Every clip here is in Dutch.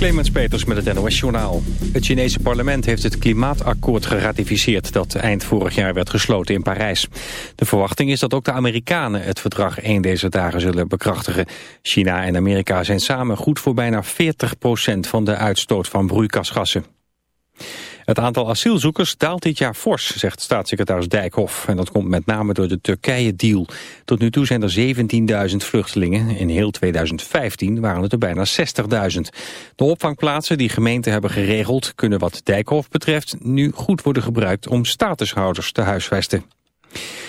Clemens Peters met het NOS Journaal. Het Chinese parlement heeft het klimaatakkoord geratificeerd... dat eind vorig jaar werd gesloten in Parijs. De verwachting is dat ook de Amerikanen het verdrag één deze dagen zullen bekrachtigen. China en Amerika zijn samen goed voor bijna 40% van de uitstoot van broeikasgassen. Het aantal asielzoekers daalt dit jaar fors, zegt staatssecretaris Dijkhoff. En dat komt met name door de Turkije-deal. Tot nu toe zijn er 17.000 vluchtelingen. In heel 2015 waren het er bijna 60.000. De opvangplaatsen die gemeenten hebben geregeld... kunnen wat Dijkhoff betreft nu goed worden gebruikt om statushouders te huisvesten.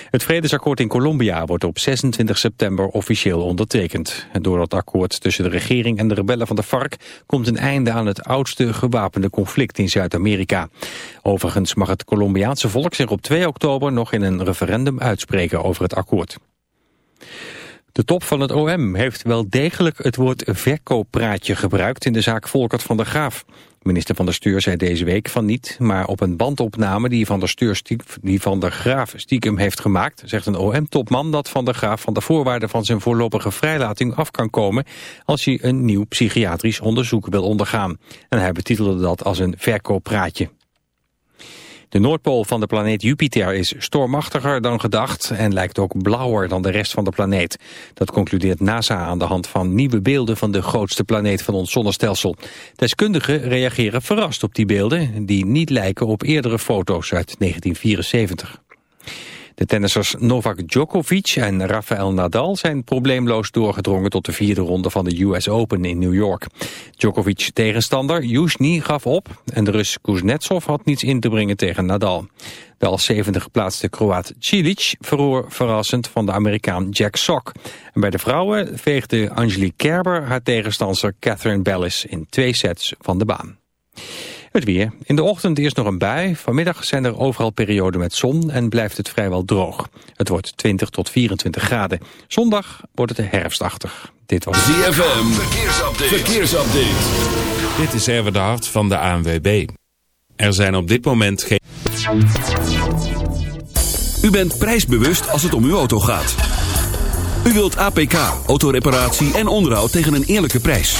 Het vredesakkoord in Colombia wordt op 26 september officieel ondertekend. door dat akkoord tussen de regering en de rebellen van de FARC komt een einde aan het oudste gewapende conflict in Zuid-Amerika. Overigens mag het Colombiaanse volk zich op 2 oktober nog in een referendum uitspreken over het akkoord. De top van het OM heeft wel degelijk het woord verkooppraatje gebruikt in de zaak Volkert van der Graaf. Minister van der Stuur zei deze week van niet, maar op een bandopname die Van der, Stuur die van der Graaf stiekem heeft gemaakt, zegt een OM-topman dat Van der Graaf van de voorwaarden van zijn voorlopige vrijlating af kan komen als hij een nieuw psychiatrisch onderzoek wil ondergaan. En hij betitelde dat als een verkooppraatje. De Noordpool van de planeet Jupiter is stormachtiger dan gedacht en lijkt ook blauwer dan de rest van de planeet. Dat concludeert NASA aan de hand van nieuwe beelden van de grootste planeet van ons zonnestelsel. Deskundigen reageren verrast op die beelden die niet lijken op eerdere foto's uit 1974. De tennissers Novak Djokovic en Rafael Nadal zijn probleemloos doorgedrongen tot de vierde ronde van de US Open in New York. Djokovic tegenstander Yushny gaf op en de Rus Kuznetsov had niets in te brengen tegen Nadal. De als 70 geplaatste Kroaat Cilic verloor verrassend van de Amerikaan Jack Sock. En bij de vrouwen veegde Angelique Kerber haar tegenstander Catherine Bellis in twee sets van de baan. Het weer. In de ochtend eerst nog een bui. Vanmiddag zijn er overal perioden met zon en blijft het vrijwel droog. Het wordt 20 tot 24 graden. Zondag wordt het herfstachtig. Dit was ZFM. Verkeersupdate. Verkeersupdate. Dit is Erwin de Hart van de ANWB. Er zijn op dit moment geen... U bent prijsbewust als het om uw auto gaat. U wilt APK, autoreparatie en onderhoud tegen een eerlijke prijs.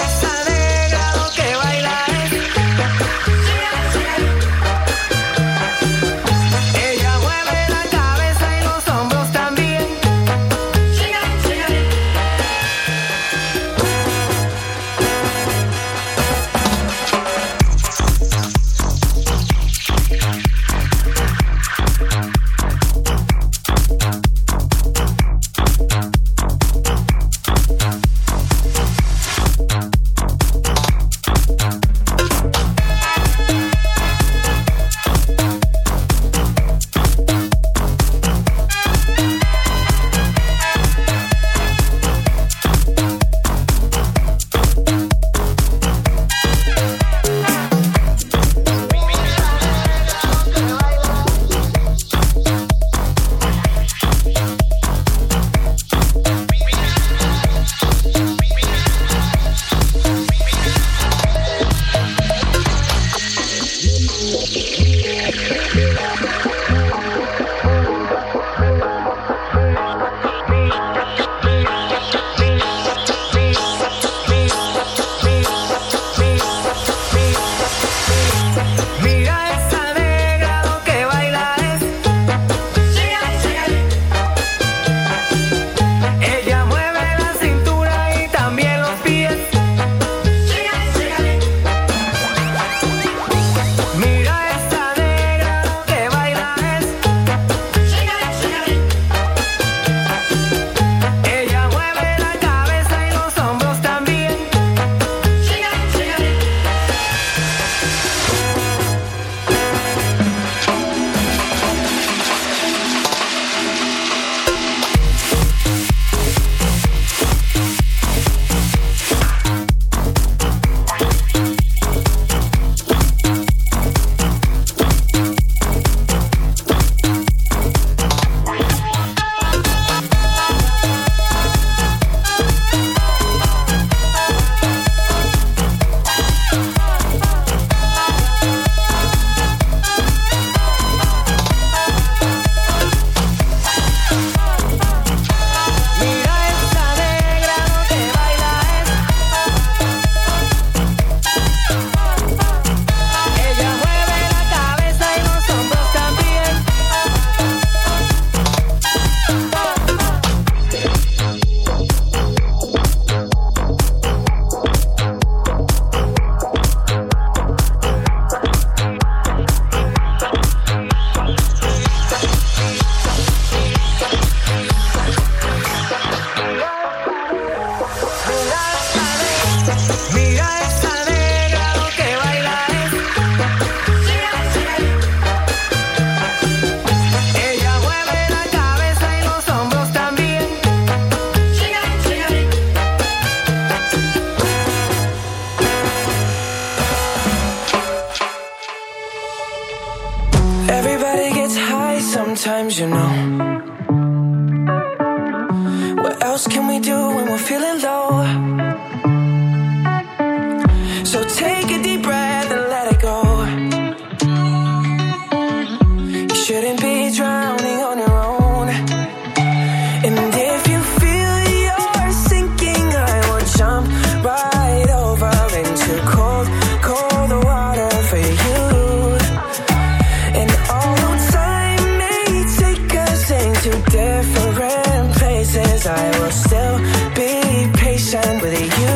With where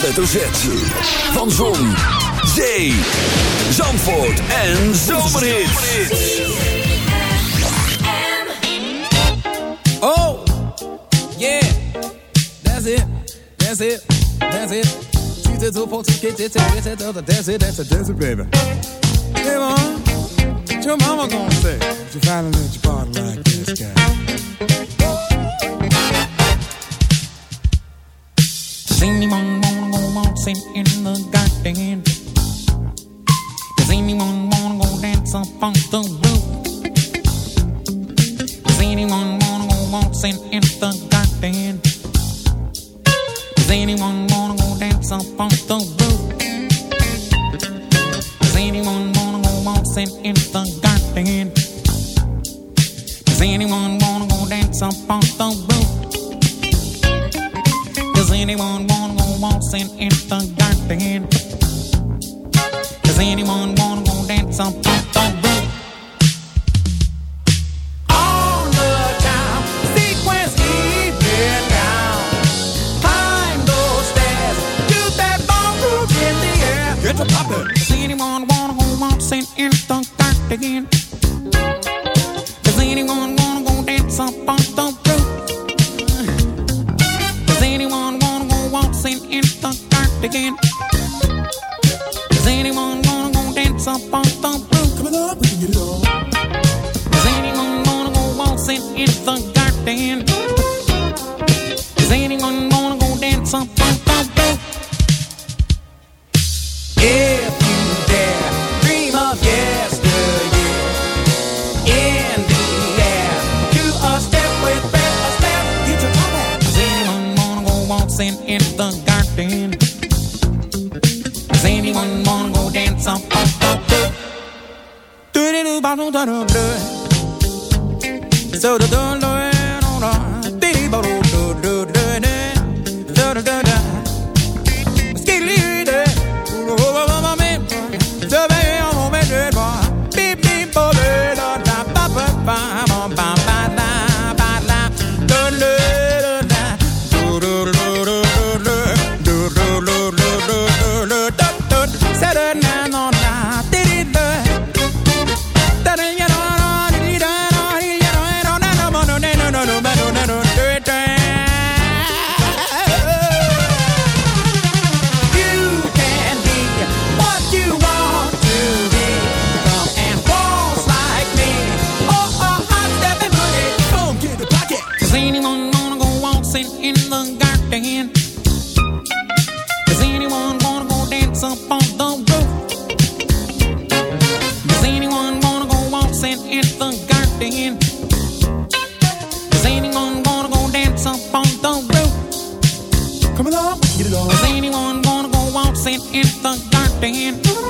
hoofdletter Z. Van Zon, Zee, Zandvoort en Zomerhit. Oh, yeah, that's it, that's it, that's it. She's a two-point, get it, get it, that's it, that's it, that's it, baby. Hey, mom, what your mama gonna say? If you finally let your body like this guy. again. rain.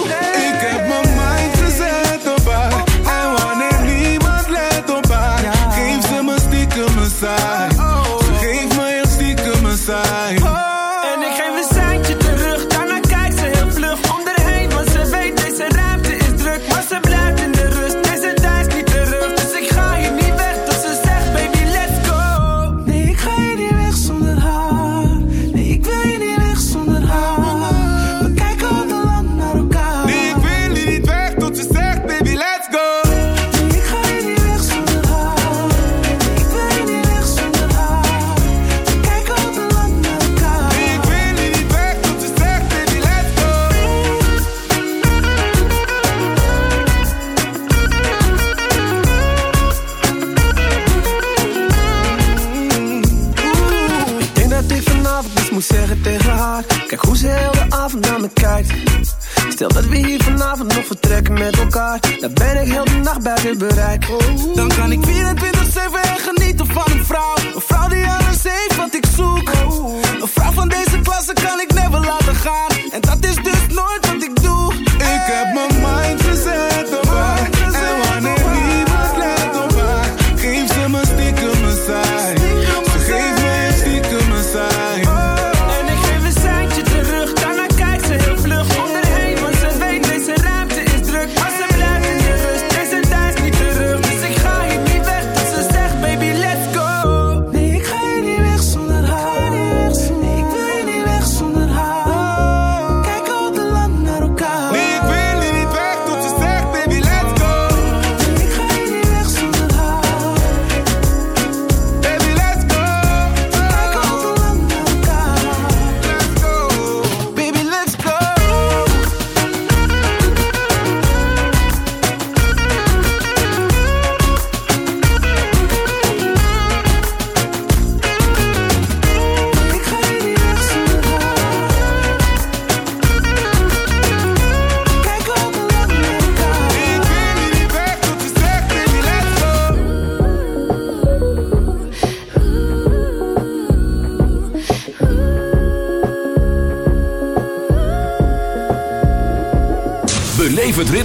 Dan ben ik heel de nacht buiten bereik. Dan kan ik 24-7 genieten van een vrouw. Een vrouw die alles heeft wat ik zoek. Een vrouw van deze klasse kan ik never laten gaan. En dat is dus nooit wat ik doe. Ik heb mijn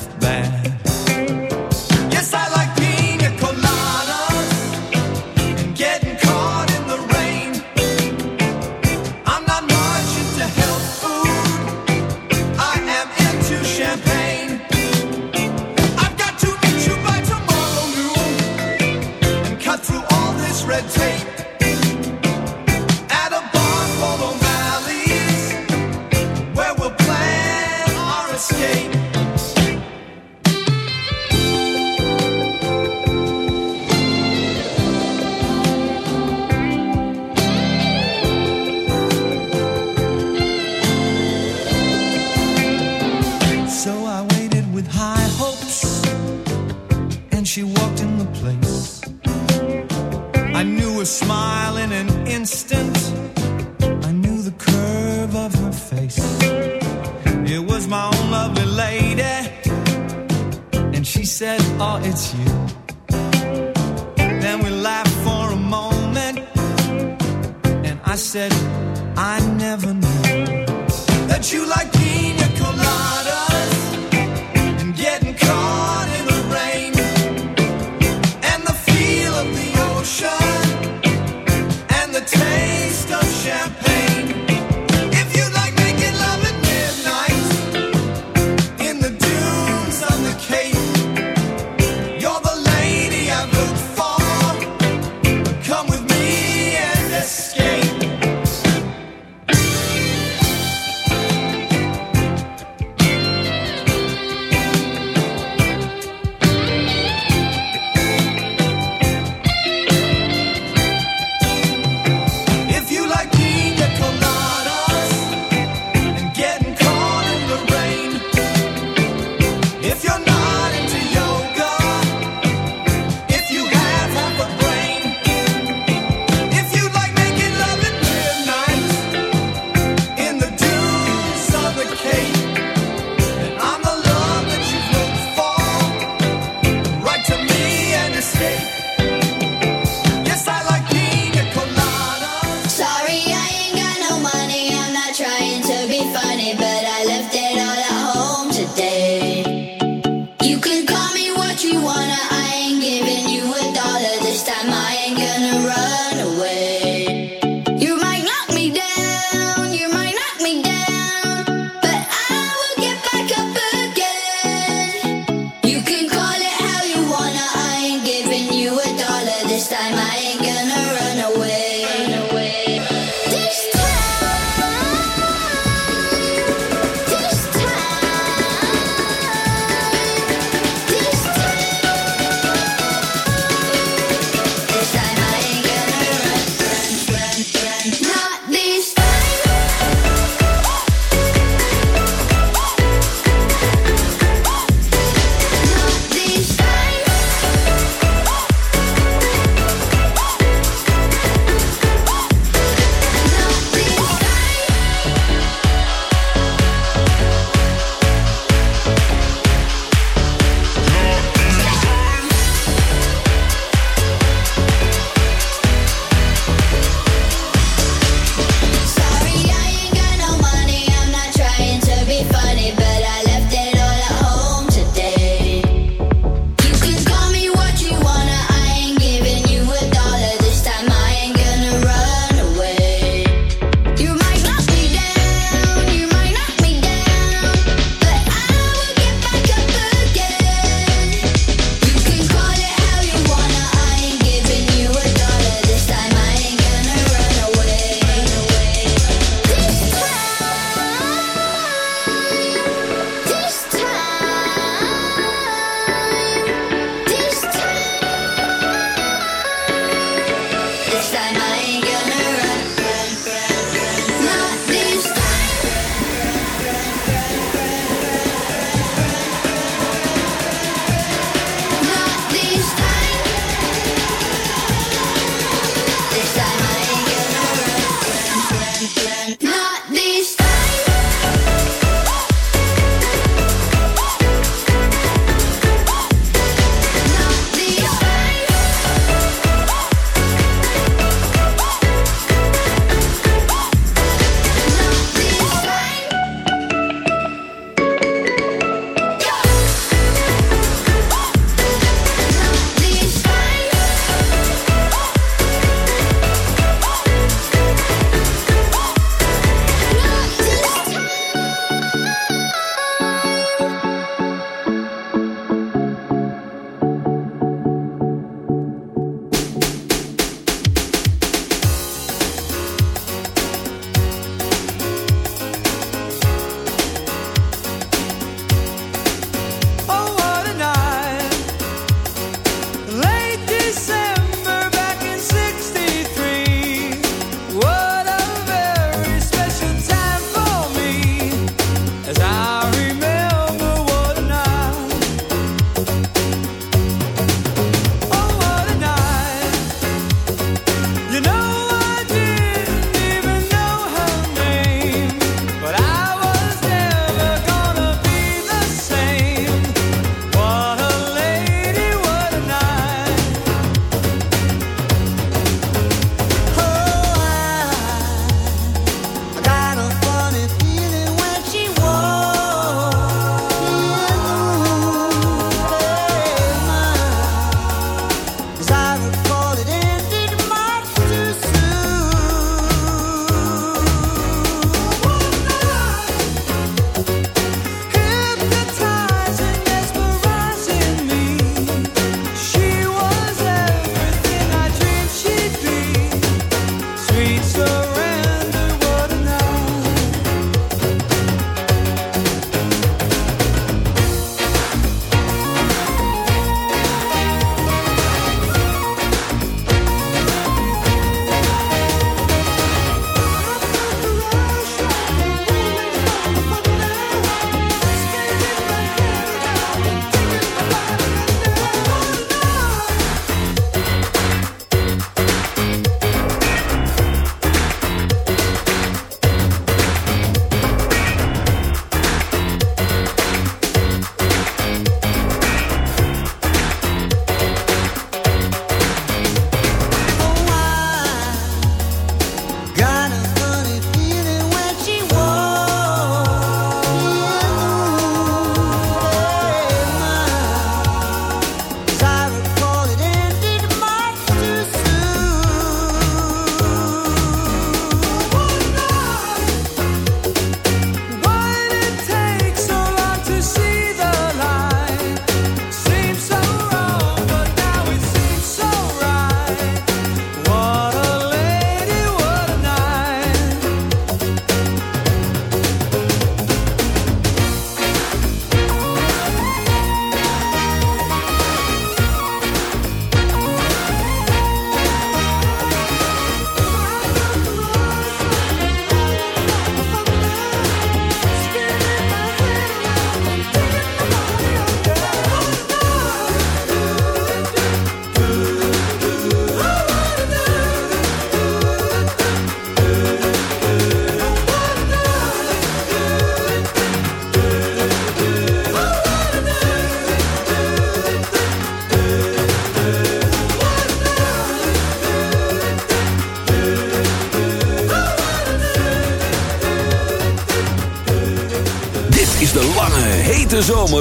half back.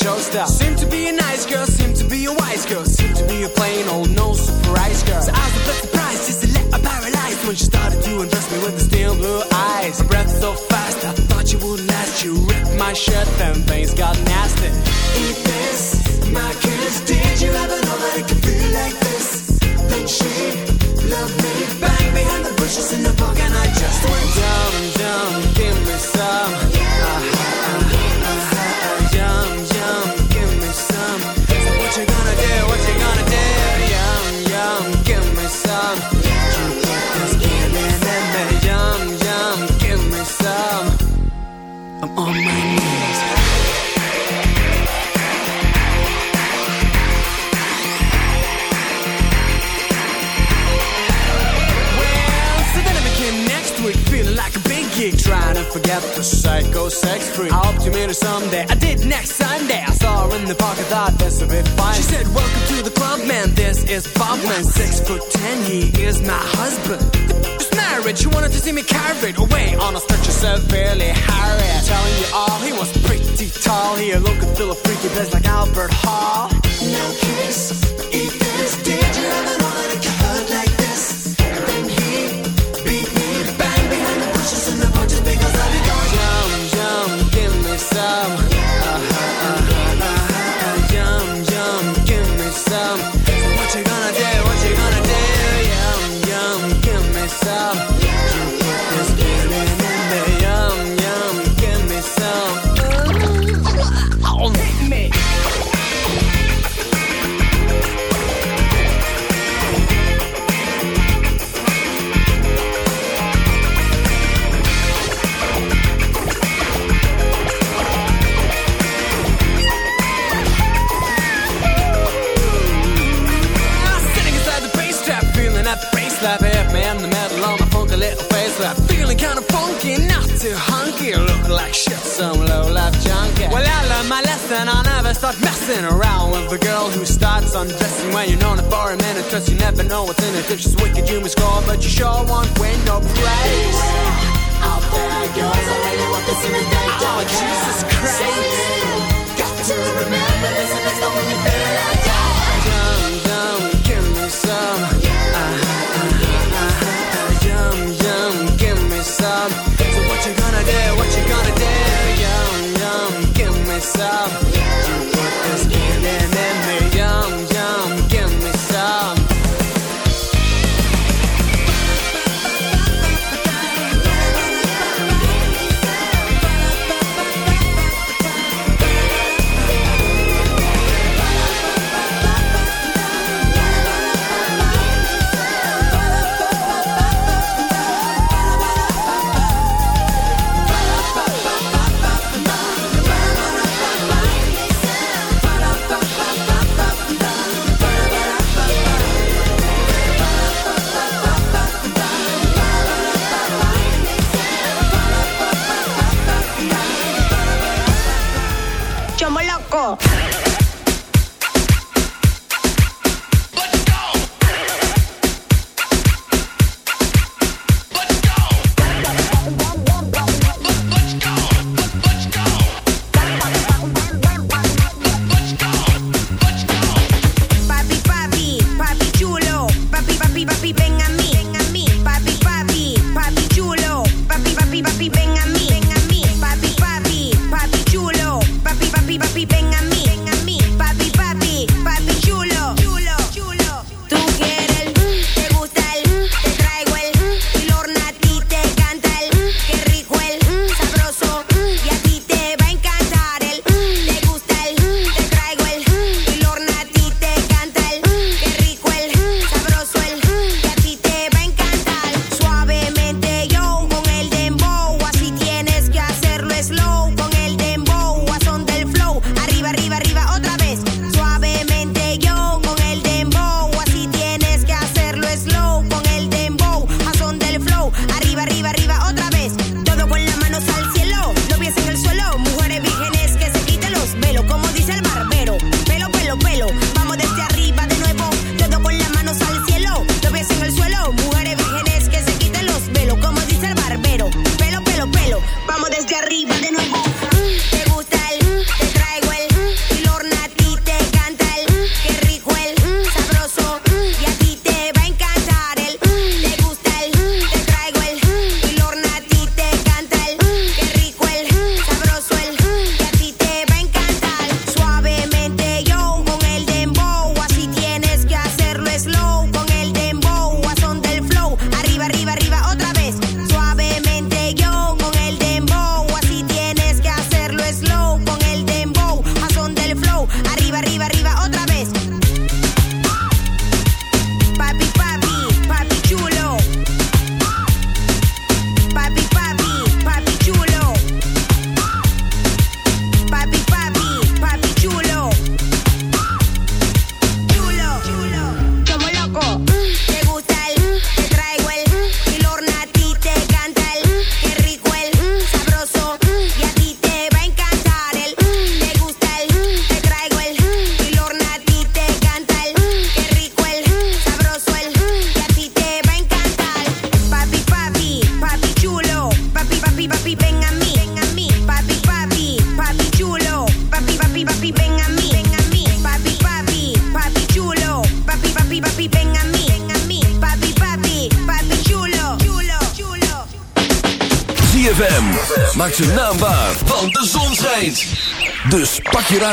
showstopper. Seemed to be a nice girl, seemed to be a wise girl, seemed to be a plain old no surprise girl. So I was a bit surprised just let her paralyzed when she started to undress me with the steel blue eyes. Breath so fast, I thought you would last. You ripped my shirt, then things got nasty. Eat this, my kiss. Did you ever the psycho sex freak. I hope to meet her someday. I did next Sunday. I saw her in the park. I thought this would be fine. She said, "Welcome to the club, man. This is Bob, man. Six foot ten. He is my husband." Just married. She wanted to see me carried away on a stretcher severely harried. Telling you all, he was pretty tall. He looked and feel a freaky place like Albert Hall. Start messing around with a girl who starts undressing when you're known her for a minute. Cause you never know what's in it. If she's wicked, you may score, but you sure won't win no praise. Out there goes, I really want this in the day. Oh, Jesus Christ. Got to remember this, and the only thing I got. Yum, yum, give me some. Uh-huh, uh-huh, uh-huh. Yum, yum, give me some. So what you gonna do? What you gonna do? Yum, yum, give me some.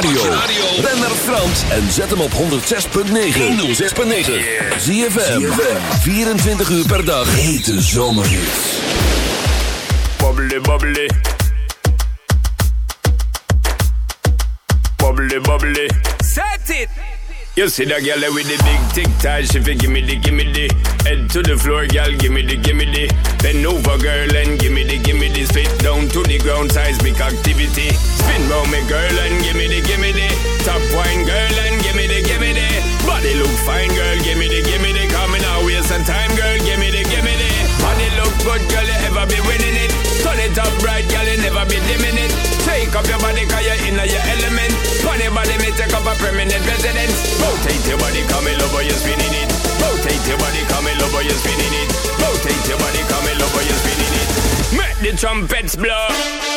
radio. Ben naar Frans en zet hem op 106.9. 106.9. Zie je 24 uur per dag. Hete zomerhits. Bubbly, bubbly. Bubbly, bubbly. Set it. You see that girl with the big tic tac, she fi gimme the gimme the. Head to the floor, girl, gimme the gimme the. Bend over, girl, and gimme the gimme down to the ground seismic activity. Spin round me girl and give me the, give me the. Top wine girl and give me the, give me the. Body look fine girl, give me the, give me the. Coming out, waste some time girl, give me the, give me the. Body look good girl, you ever be winning it. Turn it up right girl, you never be dimming it. Take up your body cause you're in your element. Funny body me take up a permanent residence. Rotate your body, come in over, you're spinning it. Rotate your body, come in over, you're spinning it. Rotate your body, the trumpets blow.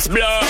It's blood.